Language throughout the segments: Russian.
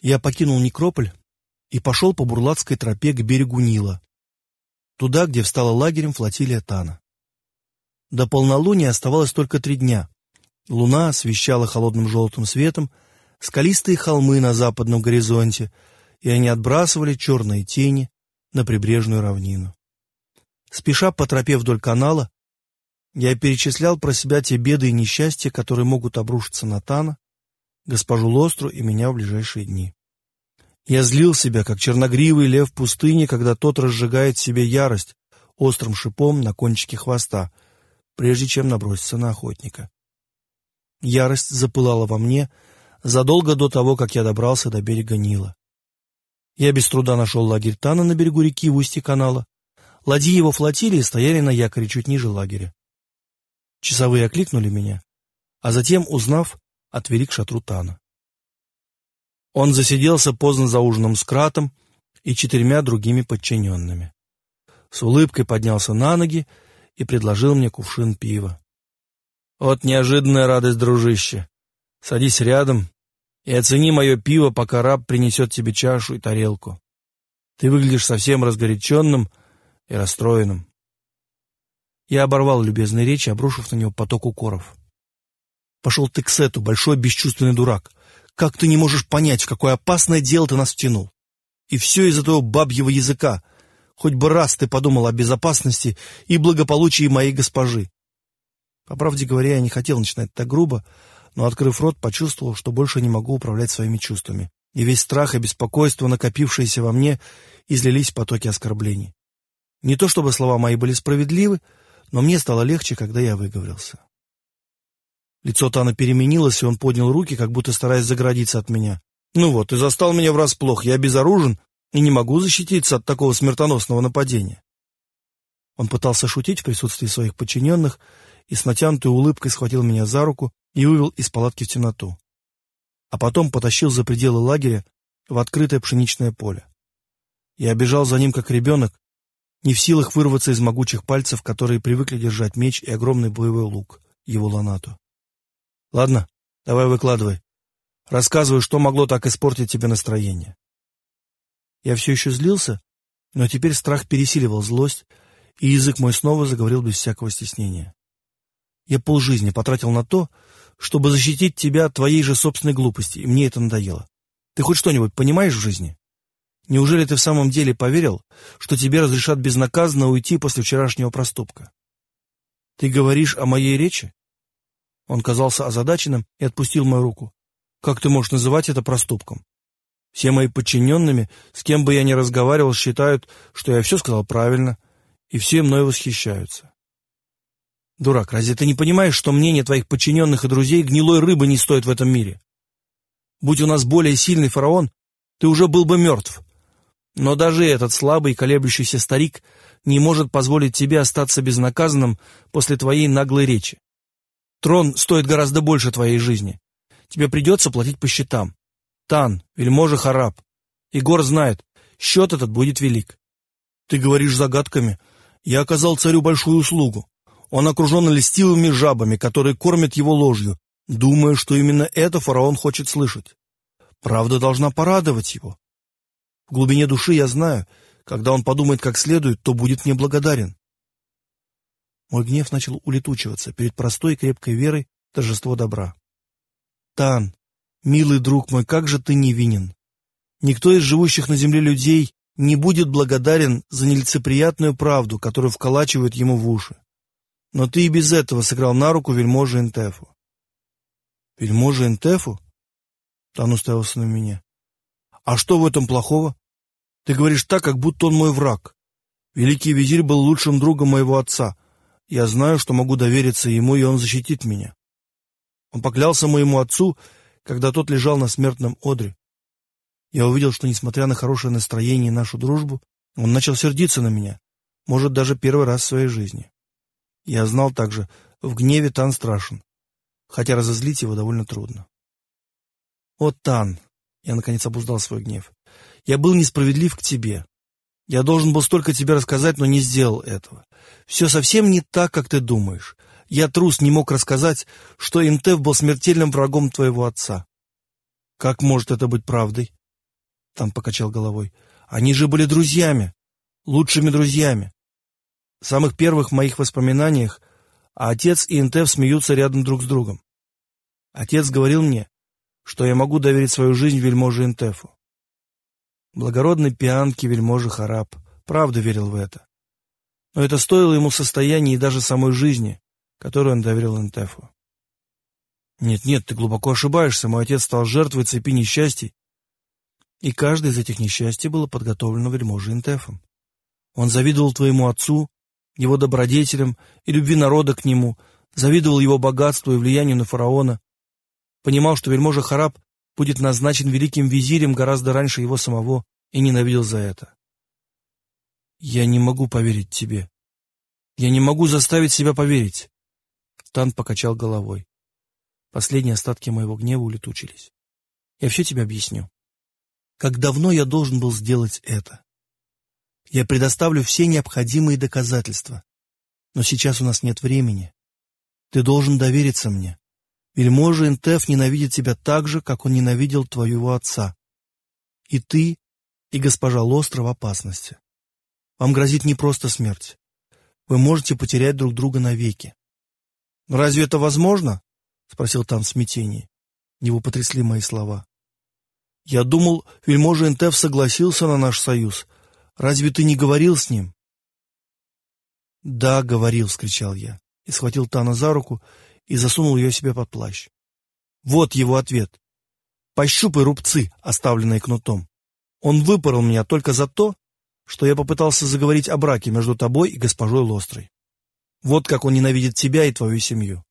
Я покинул Некрополь и пошел по Бурлатской тропе к берегу Нила, туда, где встала лагерем флотилия Тана. До полнолуния оставалось только три дня. Луна освещала холодным желтым светом скалистые холмы на западном горизонте, и они отбрасывали черные тени на прибрежную равнину. Спеша по тропе вдоль канала, я перечислял про себя те беды и несчастья, которые могут обрушиться на Тана, госпожу Лостру и меня в ближайшие дни. Я злил себя, как черногривый лев в пустыне, когда тот разжигает себе ярость острым шипом на кончике хвоста, прежде чем наброситься на охотника. Ярость запылала во мне задолго до того, как я добрался до берега Нила. Я без труда нашел лагерь Тана на берегу реки в устье канала. Ладьи его флотилии стояли на якоре чуть ниже лагеря. Часовые окликнули меня, а затем, узнав, отвели к шатру Тана. Он засиделся поздно за ужином с Кратом и четырьмя другими подчиненными. С улыбкой поднялся на ноги и предложил мне кувшин пива. «Вот неожиданная радость, дружище! Садись рядом и оцени мое пиво, пока раб принесет тебе чашу и тарелку. Ты выглядишь совсем разгоряченным и расстроенным. Я оборвал любезные речи, обрушив на него поток укоров. «Пошел ты к Сету, большой бесчувственный дурак. Как ты не можешь понять, в какое опасное дело ты нас втянул? И все из-за твоего бабьего языка. Хоть бы раз ты подумал о безопасности и благополучии моей госпожи». По правде говоря, я не хотел начинать так грубо, но, открыв рот, почувствовал, что больше не могу управлять своими чувствами, и весь страх и беспокойство, накопившиеся во мне, излились в потоки оскорблений. Не то чтобы слова мои были справедливы, но мне стало легче, когда я выговорился. Лицо Тана переменилось, и он поднял руки, как будто стараясь заградиться от меня. «Ну вот, ты застал меня врасплох, я безоружен и не могу защититься от такого смертоносного нападения». Он пытался шутить в присутствии своих подчиненных и с натянутой улыбкой схватил меня за руку и вывел из палатки в темноту. А потом потащил за пределы лагеря в открытое пшеничное поле. Я бежал за ним, как ребенок, не в силах вырваться из могучих пальцев, которые привыкли держать меч и огромный боевой лук, его ланату. Ладно, давай выкладывай. Рассказывай, что могло так испортить тебе настроение. Я все еще злился, но теперь страх пересиливал злость, и язык мой снова заговорил без всякого стеснения. Я полжизни потратил на то, чтобы защитить тебя от твоей же собственной глупости, и мне это надоело. Ты хоть что-нибудь понимаешь в жизни? Неужели ты в самом деле поверил, что тебе разрешат безнаказанно уйти после вчерашнего проступка? Ты говоришь о моей речи? Он казался озадаченным и отпустил мою руку. Как ты можешь называть это проступком? Все мои подчиненными, с кем бы я ни разговаривал, считают, что я все сказал правильно, и все мной восхищаются. Дурак, разве ты не понимаешь, что мнение твоих подчиненных и друзей гнилой рыбы не стоит в этом мире? Будь у нас более сильный фараон, ты уже был бы мертв. Но даже этот слабый колеблющийся старик не может позволить тебе остаться безнаказанным после твоей наглой речи. Трон стоит гораздо больше твоей жизни. Тебе придется платить по счетам. Тан, вельможа Хараб. Егор знает, счет этот будет велик. Ты говоришь загадками. Я оказал царю большую услугу. Он окружен льстивыми жабами, которые кормят его ложью, думая, что именно это фараон хочет слышать. Правда должна порадовать его. В глубине души я знаю, когда он подумает как следует, то будет мне благодарен. Мой гнев начал улетучиваться перед простой и крепкой верой торжество добра. Тан, милый друг мой, как же ты невинен! Никто из живущих на земле людей не будет благодарен за нелицеприятную правду, которую вколачивают ему в уши. Но ты и без этого сыграл на руку вельможи Энтефу. Вельможи Энтефу? Тан уставился на меня. А что в этом плохого? Ты говоришь так, как будто он мой враг. Великий визирь был лучшим другом моего отца. Я знаю, что могу довериться ему, и он защитит меня. Он поклялся моему отцу, когда тот лежал на смертном одре. Я увидел, что, несмотря на хорошее настроение и нашу дружбу, он начал сердиться на меня, может, даже первый раз в своей жизни. Я знал также, в гневе Тан страшен, хотя разозлить его довольно трудно. «О, Тан!» — я, наконец, обуздал свой гнев. «Я был несправедлив к тебе. Я должен был столько тебе рассказать, но не сделал этого. Все совсем не так, как ты думаешь. Я, трус, не мог рассказать, что Интеф был смертельным врагом твоего отца. Как может это быть правдой? Тан покачал головой. «Они же были друзьями, лучшими друзьями. В самых первых моих воспоминаниях отец и Интеф смеются рядом друг с другом. Отец говорил мне, что я могу доверить свою жизнь вельможе Интефу. Благородный пианки вельможи Хараб правда верил в это. Но это стоило ему состояния и даже самой жизни, которую он доверил Интефу. Нет-нет, ты глубоко ошибаешься, мой отец стал жертвой цепи несчастий, и каждое из этих несчастий было подготовлено вельможей Интефом. Он завидовал твоему отцу, его добродетелям и любви народа к нему, завидовал его богатству и влиянию на фараона, понимал, что вельможа Хараб будет назначен великим визирем гораздо раньше его самого, и ненавидел за это. «Я не могу поверить тебе. Я не могу заставить себя поверить». Тан покачал головой. Последние остатки моего гнева улетучились. «Я все тебе объясню. Как давно я должен был сделать это? Я предоставлю все необходимые доказательства. Но сейчас у нас нет времени. Ты должен довериться мне. Вельможа Интеф ненавидит тебя так же, как он ненавидел твоего отца. И ты, и госпожа Лостро в опасности. Вам грозит не просто смерть. Вы можете потерять друг друга навеки. «Разве это возможно?» — спросил Тан в смятении. Его потрясли мои слова. «Я думал, вельможа Интеф согласился на наш союз, Разве ты не говорил с ним?» «Да, говорил», — скричал я, и схватил Тана за руку и засунул ее себе под плащ. Вот его ответ. «Пощупай рубцы, оставленные кнутом. Он выпорол меня только за то, что я попытался заговорить о браке между тобой и госпожой Лострой. Вот как он ненавидит тебя и твою семью».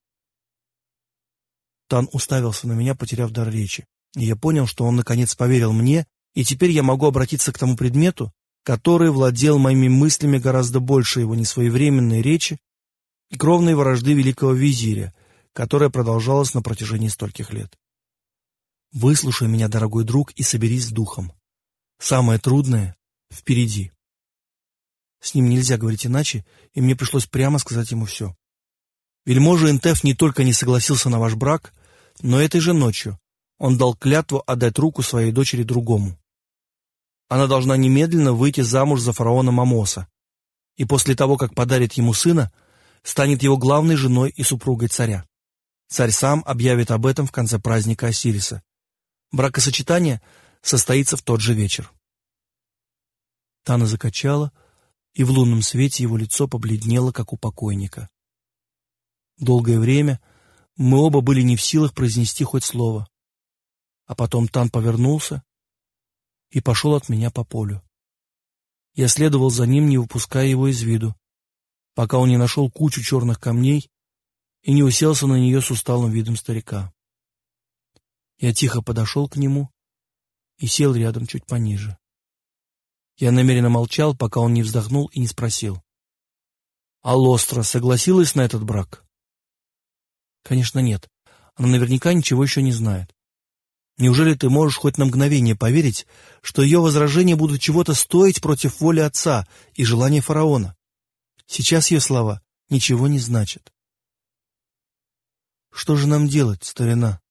Тан уставился на меня, потеряв дар речи, и я понял, что он наконец поверил мне, и теперь я могу обратиться к тому предмету, который владел моими мыслями гораздо больше его несвоевременной речи и кровной вражды великого визиря, которая продолжалась на протяжении стольких лет. Выслушай меня, дорогой друг, и соберись с духом. Самое трудное впереди. С ним нельзя говорить иначе, и мне пришлось прямо сказать ему все. Вельможа Интеф не только не согласился на ваш брак, но этой же ночью он дал клятву отдать руку своей дочери другому. Она должна немедленно выйти замуж за фараона Мамоса, и после того, как подарит ему сына, станет его главной женой и супругой царя. Царь сам объявит об этом в конце праздника Осириса. Бракосочетание состоится в тот же вечер. Тана закачала, и в лунном свете его лицо побледнело, как у покойника. Долгое время мы оба были не в силах произнести хоть слово. А потом Тан повернулся и пошел от меня по полю. Я следовал за ним, не выпуская его из виду, пока он не нашел кучу черных камней и не уселся на нее с усталым видом старика. Я тихо подошел к нему и сел рядом чуть пониже. Я намеренно молчал, пока он не вздохнул и не спросил. «А Лостра согласилась на этот брак?» «Конечно, нет. Она наверняка ничего еще не знает. Неужели ты можешь хоть на мгновение поверить, что ее возражения будут чего-то стоить против воли отца и желания фараона? Сейчас ее слова ничего не значат. Что же нам делать, старина?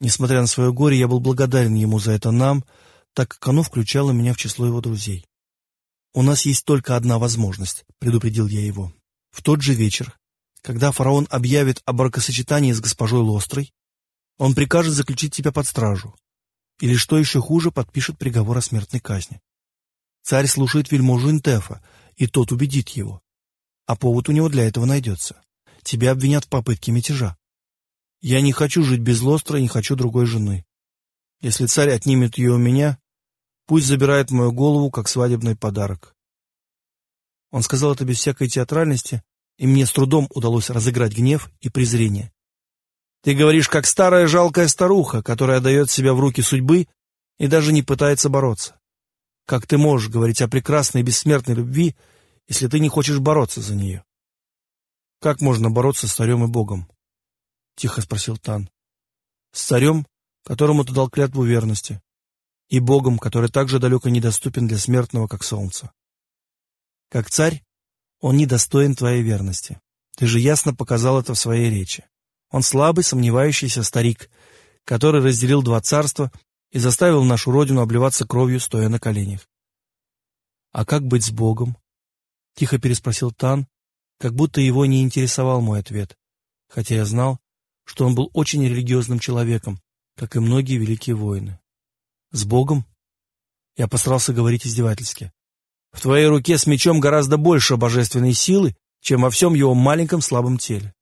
Несмотря на свое горе, я был благодарен ему за это нам, так как оно включало меня в число его друзей. «У нас есть только одна возможность», — предупредил я его. «В тот же вечер, когда фараон объявит о бракосочетании с госпожой Лострой, он прикажет заключить тебя под стражу. Или, что еще хуже, подпишет приговор о смертной казни. Царь слушает вельможу Интефа, и тот убедит его. А повод у него для этого найдется. Тебя обвинят в попытке мятежа. Я не хочу жить без лостра не хочу другой жены. Если царь отнимет ее у меня, пусть забирает мою голову как свадебный подарок. Он сказал это без всякой театральности, и мне с трудом удалось разыграть гнев и презрение. Ты говоришь, как старая жалкая старуха, которая дает себя в руки судьбы и даже не пытается бороться. Как ты можешь говорить о прекрасной бессмертной любви, если ты не хочешь бороться за нее? Как можно бороться с царем и Богом? Тихо спросил Тан. С царем, которому ты дал клятву верности, и Богом, который так же далеко недоступен для смертного, как солнце. Как царь, он недостоин твоей верности. Ты же ясно показал это в своей речи. Он слабый, сомневающийся старик, который разделил два царства и заставил нашу родину обливаться кровью, стоя на коленях. «А как быть с Богом?» — тихо переспросил Тан, как будто его не интересовал мой ответ, хотя я знал, что он был очень религиозным человеком, как и многие великие воины. «С Богом?» Я постарался говорить издевательски. «В твоей руке с мечом гораздо больше божественной силы, чем во всем его маленьком слабом теле.